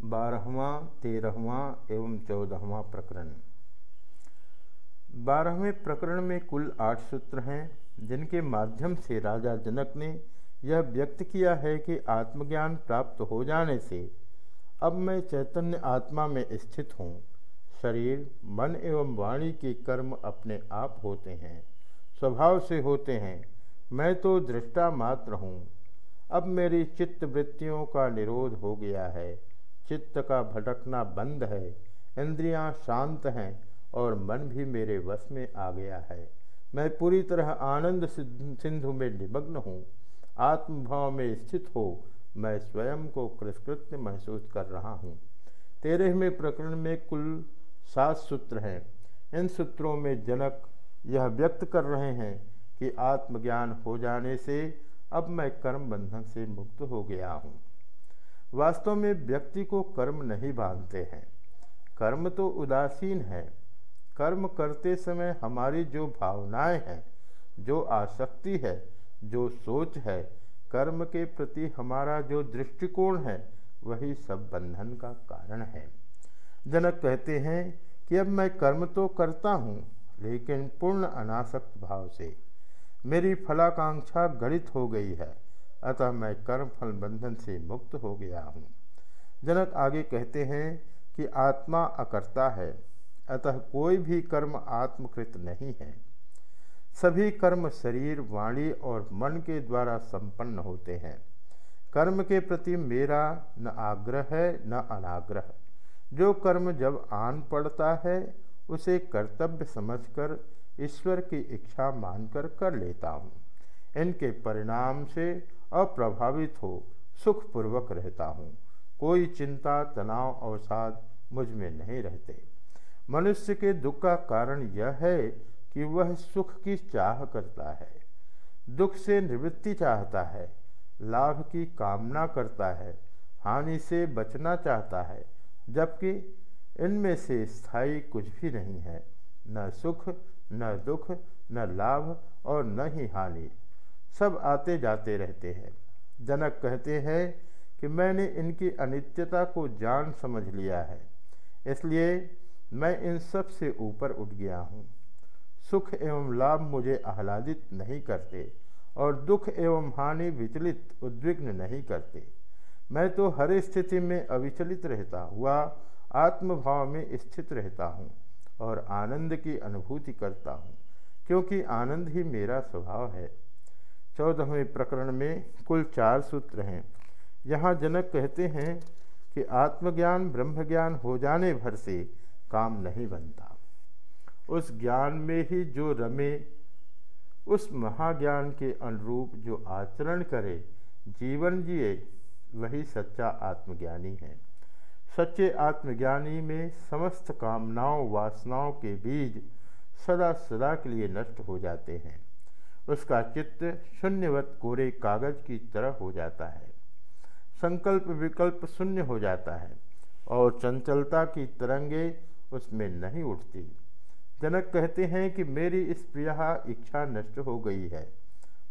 बारहवा, तेरहवा एवं चौदहवा प्रकरण। बारहवें प्रकरण में कुल आठ सूत्र हैं, जिनके माध्यम से राजा जनक ने यह व्यक्त किया है कि आत्मज्ञान प्राप्त हो जाने से अब मैं चैतन्य आत्मा में स्थित हूँ। शरीर, मन एवं वाणी के कर्म अपने आप होते हैं, स्वभाव से होते हैं। मैं तो दृष्टा मात्र हूँ। अब मेरी चित्त वृत्तियों का निरोध हो गया है। चित्त का भटकना बंद है। इंद्रियाँ शांत हैं और मन भी मेरे वश में आ गया है। मैं पूरी तरह आनंद सिंधु में निमग्न हूँ। आत्मभाव में स्थित हो, मैं स्वयं को कृतकृत्य महसूस कर रहा हूँ। तेरहवें प्रकरण में कुल सात सूत्र हैं। इन सूत्रों में जनक यह व्यक्त कर रहे हैं कि आत्मज्ञान हो जाने से अब मैं कर्म बंधन से मुक्त हो गया हूँ। वास्तव में व्यक्ति को कर्म नहीं बांधते हैं। कर्म तो उदासीन है। कर्म करते समय हमारी जो भावनाएँ हैं, जो आसक्ति है, जो सोच है, कर्म के प्रति हमारा जो दृष्टिकोण है, वही सब बंधन का कारण है। जनक कहते हैं कि अब मैं कर्म तो करता हूँ, लेकिन पूर्ण अनासक्त भाव से। मेरी फलाकांक्षा गणित हो गई है। अतः मैं कर्म फल बंधन से मुक्त हो गया हूँ। जनक आगे कहते हैं कि आत्मा अकर्ता है, अतः कोई भी कर्म आत्मकृत नहीं है। सभी कर्म शरीर, वाणी और मन के द्वारा संपन्न होते हैं। कर्म के प्रति मेरा न आग्रह है, न अनाग्रह। जो कर्म जब आन पड़ता है, उसे कर्तव्य समझकर ईश्वर की इच्छा मानकर कर लेता हूँ। इनके परिणाम से अप्रभावित हो, सुखपूर्वक रहता हूँ। कोई चिंता, तनाव, अवसाद मुझमें नहीं रहते। मनुष्य के दुख का कारण यह है कि वह सुख की चाह करता है, दुख से निवृत्ति चाहता है, लाभ की कामना करता है, हानि से बचना चाहता है, जबकि इनमें से स्थायी कुछ भी नहीं है। न सुख, न दुख, न लाभ और न ही हानि। सब आते जाते रहते हैं। जनक कहते हैं कि मैंने इनकी अनित्यता को जान समझ लिया है, इसलिए मैं इन सबसे ऊपर उठ गया हूँ। सुख एवं लाभ मुझे आह्लादित नहीं करते और दुख एवं हानि विचलित उद्विग्न नहीं करते। मैं तो हर स्थिति में अविचलित रहता हुआ, आत्मभाव में स्थित रहता हूँ और आनंद की अनुभूति करता हूँ, क्योंकि आनंद ही मेरा स्वभाव है। चौदहवें प्रकरण में कुल चार सूत्र हैं। यहाँ जनक कहते हैं कि आत्मज्ञान ब्रह्म ज्ञान हो जाने भर से काम नहीं बनता। उस ज्ञान में ही जो रमे, उस महाज्ञान के अनुरूप जो आचरण करे, जीवन जिए, वही सच्चा आत्मज्ञानी है। सच्चे आत्मज्ञानी में समस्त कामनाओं, वासनाओं के बीज सदा सदा के लिए नष्ट हो जाते हैं। उसका चित्त शून्यवत कोरे कागज़ की तरह हो जाता है। संकल्प विकल्प शून्य हो जाता है और चंचलता की तरंगे उसमें नहीं उठती। जनक कहते हैं कि मेरी इस प्रिया इच्छा नष्ट हो गई है।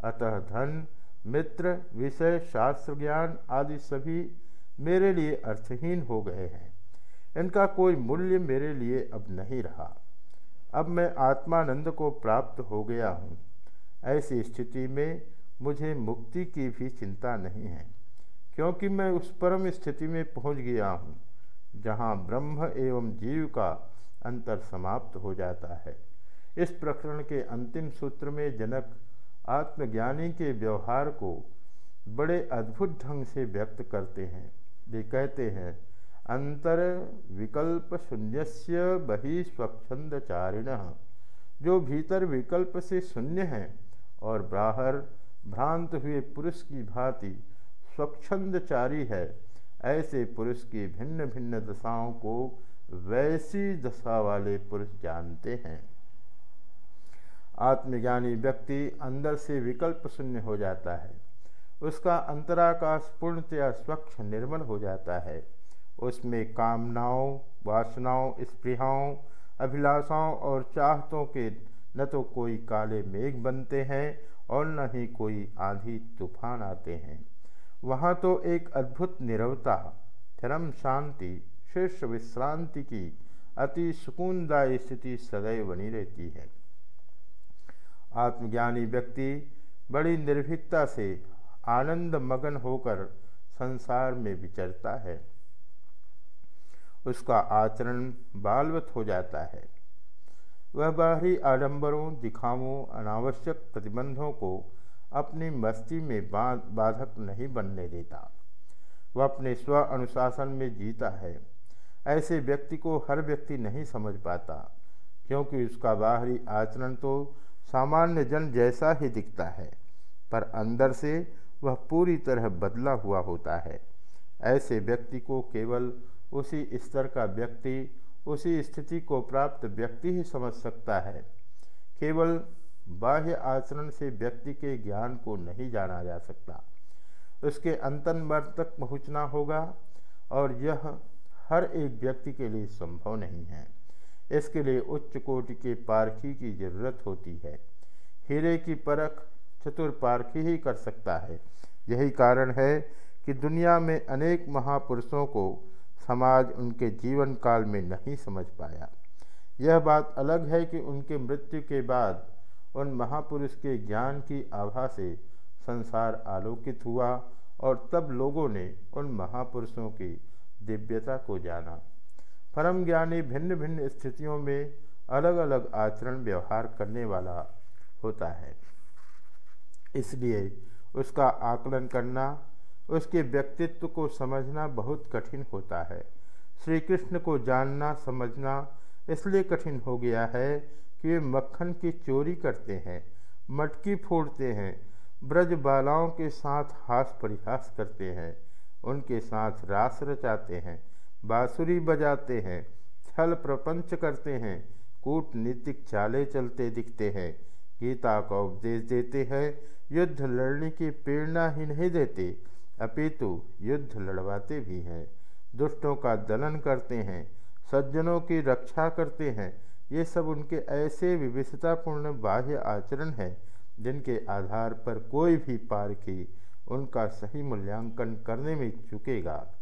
अतः धन, मित्र, विषय, शास्त्र ज्ञान आदि सभी मेरे लिए अर्थहीन हो गए हैं। इनका कोई मूल्य मेरे लिए अब नहीं रहा। अब मैं आत्मानंद को प्राप्त हो गया हूँ। ऐसी स्थिति में मुझे मुक्ति की भी चिंता नहीं है, क्योंकि मैं उस परम स्थिति में पहुँच गया हूँ, जहाँ ब्रह्म एवं जीव का अंतर समाप्त हो जाता है। इस प्रकरण के अंतिम सूत्र में जनक आत्मज्ञानी के व्यवहार को बड़े अद्भुत ढंग से व्यक्त करते हैं। वे कहते हैं, अंतर विकल्प शून्यस्य बहि स्वच्छंदचारिण। जो भीतर विकल्प से शून्य हैं और बाहर भ्रांत हुए पुरुष की भांति स्वच्छंदचारी है, ऐसे पुरुष की भिन्न भिन्न दशाओं को वैसी दशा वाले पुरुष जानते हैं। आत्मज्ञानी व्यक्ति अंदर से विकल्प शून्य हो जाता है। उसका अंतराकाश पूर्णतया स्वच्छ निर्मल हो जाता है। उसमें कामनाओं, वासनाओं, स्पृहाओं, अभिलाषाओं और चाहतों के न तो कोई काले मेघ बनते हैं और न ही कोई आंधी तूफ़ान आते हैं। वहाँ तो एक अद्भुत निरवता, धर्म शांति, शीर्ष विश्रांति की अति सुकूनदायी स्थिति सदैव बनी रहती है। आत्मज्ञानी व्यक्ति बड़ी निर्भीकता से आनंद मगन होकर संसार में विचरता है। उसका आचरण बालवत हो जाता है। वह बाहरी आडंबरों, दिखावों, अनावश्यक प्रतिबंधों को अपनी मस्ती में बाधक नहीं बनने देता। वह अपने स्व अनुशासन में जीता है। ऐसे व्यक्ति को हर व्यक्ति नहीं समझ पाता, क्योंकि उसका बाहरी आचरण तो सामान्य जन जैसा ही दिखता है, पर अंदर से वह पूरी तरह बदला हुआ होता है। ऐसे व्यक्ति को केवल उसी स्तर का व्यक्ति उसी स्थिति को प्राप्त व्यक्ति ही समझ सकता है। केवल बाह्य आचरण से व्यक्ति के ज्ञान को नहीं जाना जा सकता। उसके अंतन तक पहुँचना होगा और यह हर एक व्यक्ति के लिए संभव नहीं है। इसके लिए उच्च कोटि के पारखी की ज़रूरत होती है। हीरे की परख चतुर पारखी ही कर सकता है। यही कारण है कि दुनिया में अनेक महापुरुषों को समाज उनके जीवन काल में नहीं समझ पाया। यह बात अलग है कि उनके मृत्यु के बाद उन महापुरुष के ज्ञान की आभा से संसार आलोकित हुआ और तब लोगों ने उन महापुरुषों की दिव्यता को जाना। परम ज्ञानी भिन्न भिन्न स्थितियों में अलग अलग आचरण व्यवहार करने वाला होता है। इसलिए उसका आकलन करना उसके व्यक्तित्व को समझना बहुत कठिन होता है। श्री कृष्ण को जानना, समझना इसलिए कठिन हो गया है कि वे मक्खन की चोरी करते हैं, मटकी फोड़ते हैं, ब्रज बालाओं के साथ हास परिहास करते हैं, उनके साथ रास रचाते हैं, बाँसुरी बजाते हैं, छल प्रपंच करते हैं, कूटनीतिक चाले चलते दिखते हैं, गीता का उपदेश देते हैं, युद्ध लड़ने की प्रेरणा ही नहीं देते। अपितु युद्ध लड़वाते भी हैं, दुष्टों का दलन करते हैं, सज्जनों की रक्षा करते हैं, ये सब उनके ऐसे विविधतापूर्ण बाह्य आचरण हैं, जिनके आधार पर कोई भी पारखी उनका सही मूल्यांकन करने में चुकेगा।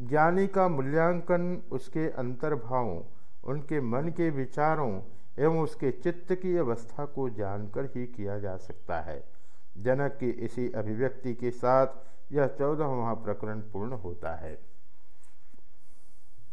ज्ञानी का मूल्यांकन उसके अंतर्भावों, उनके मन के विचारों एवं उसके चित्त की अवस्था को जानकर ही किया जा सकता है। जनक की इसी अभिव्यक्ति के साथ यह चौदहवा प्रकरण पूर्ण होता है।